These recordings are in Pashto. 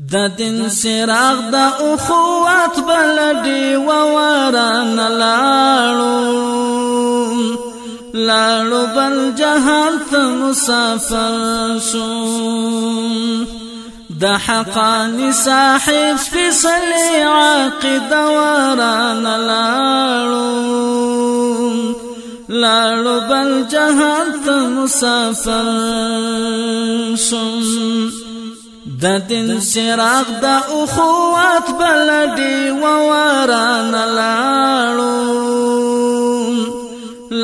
د دین سراغ د اخوات بلډي و وران لاړو لاړو بل جهان ته مسافر شو د حقانی صاحب فیصل عقد وران لاړو لاړو بل جهان ته مسافر شو د دین چراغ د اخوات بلدی و وران لاړو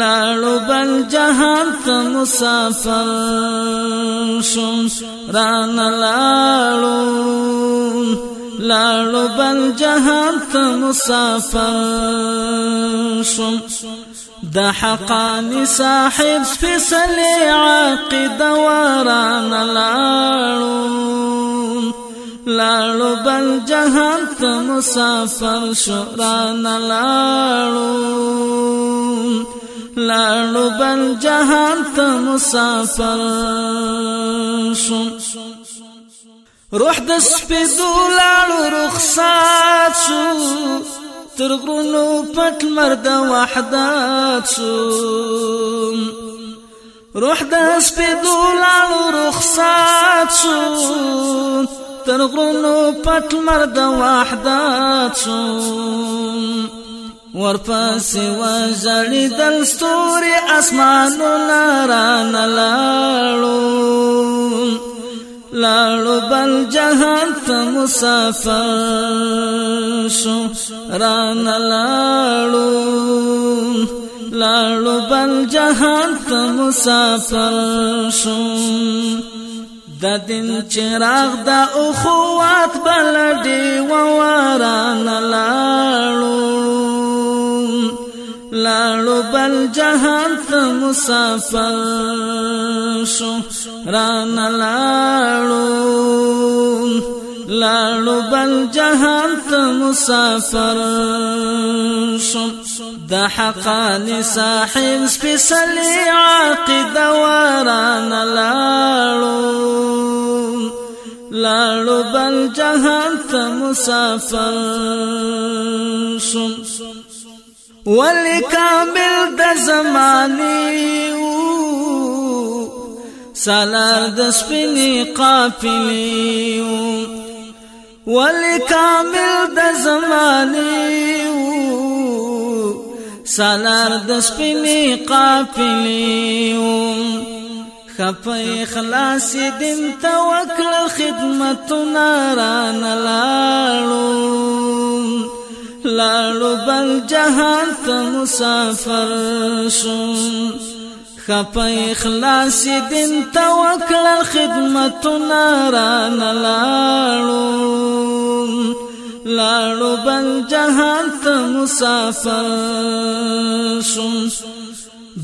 لاړو بل جهان ته مسافر شوم ران لاړو لاړو بل جهان ته مسافر شوم د حقانی صاحب سپیسل عقید وران لاړو لاړو بل جهان ته مسافر شوران لاړو لاړو بل جهان ته مسافر شوم روح د سپیدو لاړو رخصات شو تر پت مرد وحدات سوم روح د سپېدو لاړو رخصات سوم تر پت مرد وحدات سوم ورپسې وژړې دل ستوري اسمانو رانه لاړو بل جهان ته مسافر شو ران لاړو لاړو بل جهان ته مسافر شو د دین چراغ د اخوات بلډي وواران لاړو لاړو بل جهان ته مسافر شو ران لاړو لاړو بل جهان ته مسافر شم د حقانی صاحب سپیسلی عقیده وران لاړو لاړو بل جهان ته مسافر شم ولی کامل د زمانی و سالار د سپینې قافلې و ولی کامل د زمانی و سالار د سپینې قافلې و خپې خلاص دین توکل خدمتونه رانه لاړو لاړو خپل جهان ته مسافر شوم خپ اخلاص دین توکل خدمتنا را نلاړو لاړو بل جهان ته مسافر شوم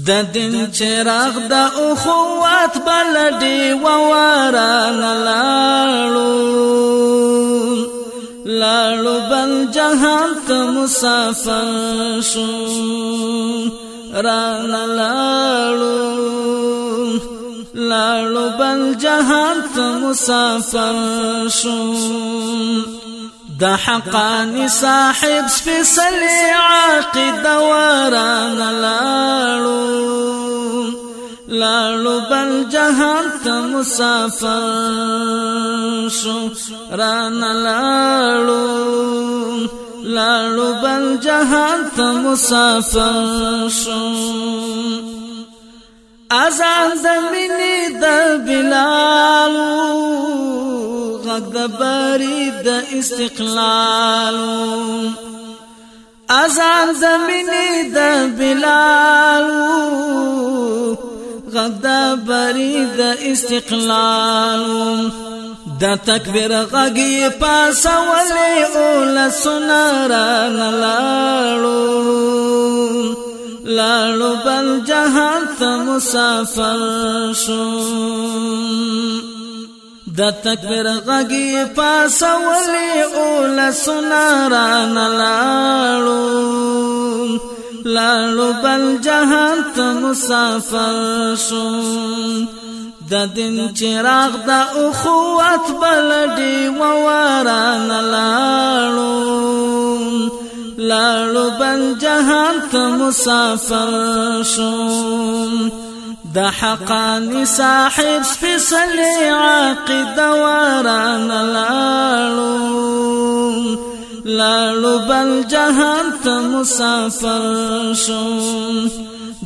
د دین چراغ د او خوات بلډي ووارا نلاړو لاړو بل جهان ته مسافر شو رانا لاړو لاړو بل جهان ته مسافر شو د حقانی صاحب سپیڅلې عقیده ورانا لاړو لاړو بل جهان ته مسافر شو ران لاړو لاړو بل جهان ته مسافر شو اذان د مینې د بلال غږ د بری د استقلال اذان د مینې د بلال غدا بری د استقلال د تکبیر غږی پاسولې اول سنارا نلاړو لاړو بل جهان ته مسافر شو د تکبیر غږی پاسولې اول سنارا نلاړو لالو بل جهان ته مسافر شوم د دین چراغ د اخوت بلډي وواران لالو لالو بل جهان ته مسافر شوم د حقانی صاحب سپیڅلې عقیده واران لالو لاړو بل جهان ته مسافر شو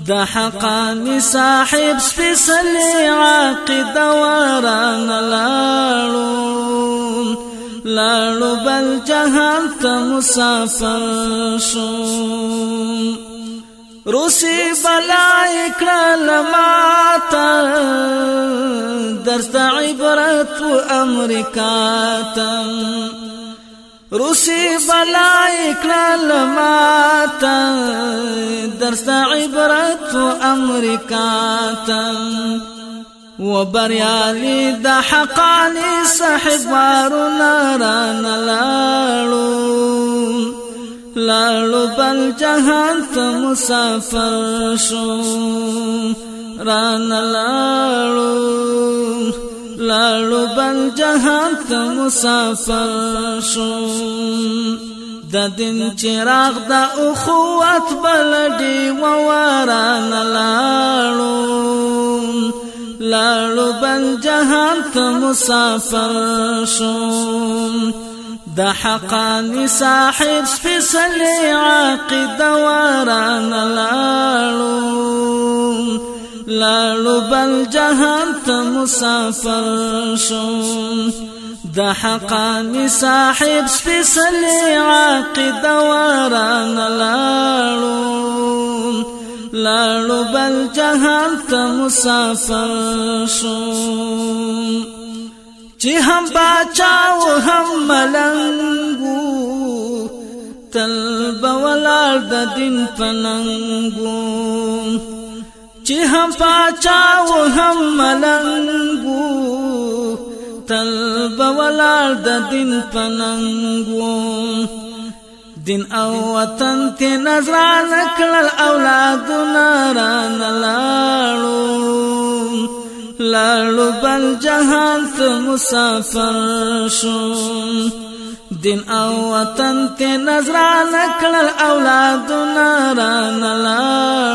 د حقانی صاحب سپیڅلې عقیده وران لاړو لاړو بل جهان ته مسافر شو روسي بلای کړل ماته درس عبرت امریکا روسي بلای کړل ماتا درس عبرت امریکا ته وبریالی د حقانی صاحب وارونه رانا لالو لالو بل جهان ته مسافر شو رانا لالو لاړو بل جهان ته مسافر شو د دین چراغ د اخوت بلډي وواران لاړو لاړو بل جهان ته مسافر شو د حقانی صاحب فیصل عقد وران لاړو لاړو بل جهان ته مسافر شوم د حقانی صاحب سپېڅلې عقیده ورانه لاړو لاړو بل جهان ته مسافر شوم چې هم باچا او هم ملنګو تل بولار د دین پننګو چې هم پاچا و هم ملنګو تل بولار د دین پننګو دین او وطن ته نظر نکړل اولاد ناران لاړو لاړو بل جهان ته مسافر شو دین او وطن ته نظر نکړل اولاد ناران لاړو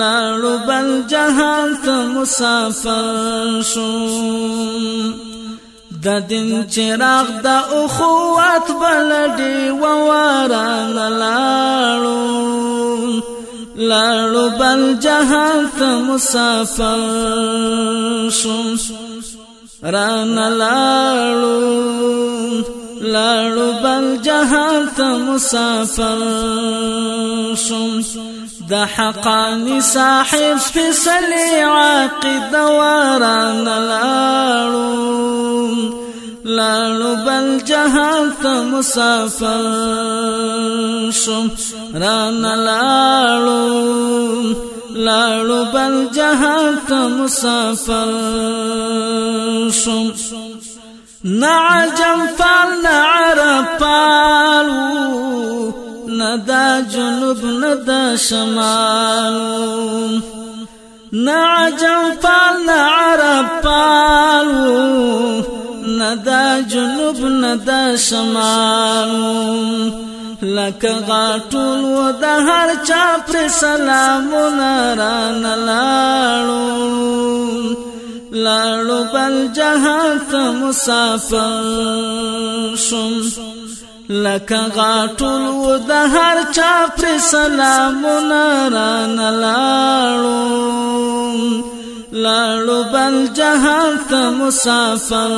لاړو بل جهان ته مسافر شو د دین چراغ د اخوات بلډي وواران لاړو لاړو بل جهان ته مسافر شو ران لاړو لاړو بل جهان ته مسافر شو د حقانی صاحب سپیسلی عاقد واران لاړو لاړو بل جهان ته مسافر شم ران لاړو لاړو بل جهان مسافر شم نعجم فال نعرب فالو نه دا جنوب نه دا شمال نه عجم پال نه عرب پال نه دا جنوب نه دا شمال لکه غاټول و د هر چا پر سلامونه را نه لاړو لاړو بل جهان ته مسافر شم لکه غاټول و د هر چا پر سلامونه ران لاړو لاړو بل جهان ته مسافر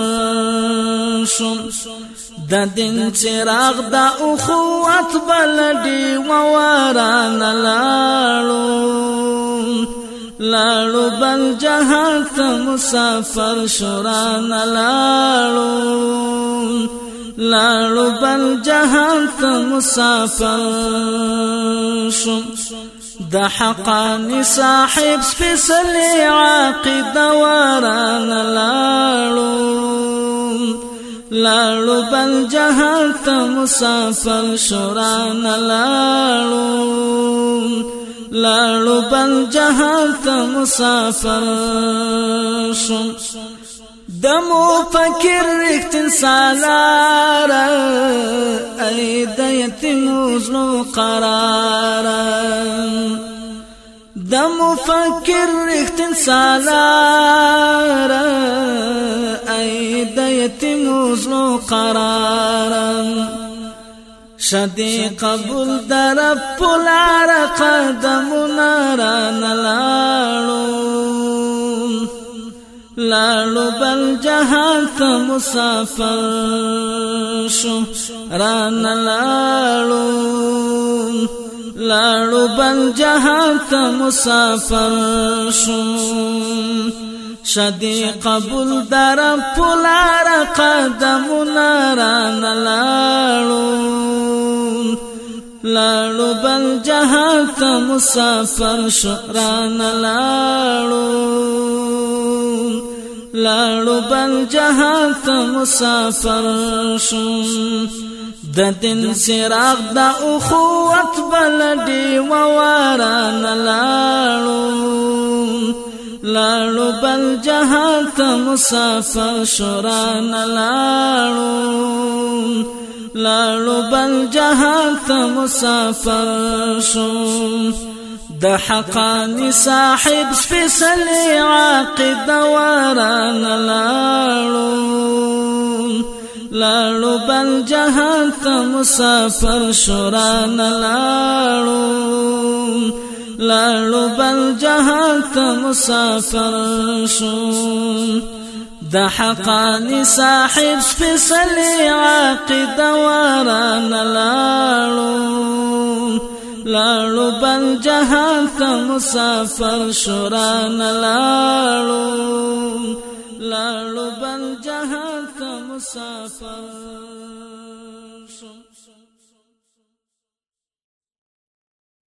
شم د دین چراغ د اخوت بل دی واران لاړو لاړو بل جهان ته مسافر شوران لاړو لاړو بل جهان ته مسافر شم د حقانی صاحب سپېڅلې عقیده ورانه لاړو لاړو بل جهان ته مسافر شوران لاړو لاړو بل جهان ته مسافر شم د مو فکر رښت انسانار اي د يتيم زلو قرار د مو فکر رښت انسانار اي د يتيم زلو قرار شدي قبول در پلار قدم نار نه لاړو لاړو بل جهان ته مسافر شو ران لاړو لاړو بل جهان ته مسافر شو شدی قبول در پولار قدمونه ران لاړو لاړو بل جهان ته مسافر شو ران لاړو لاړو بل جهان ته مسافر شو د دین سراغ د اخوت بلدی وواران لاړو لاړو بل جهان ته مسافر شوران لاړو لاړو بل جهان ته مسافر شو د حقانی صاحب سپیسل عاقد وران لاړو لاړو بل جهان ته مسافر شوران لاړو لاړو بل جهان ته مسافر شو د حقانی صاحب سپیسل عاقد وران لاړو لاړو بل جهان ته مسافر شوران لاړو لاړو بل جهان ته مسافر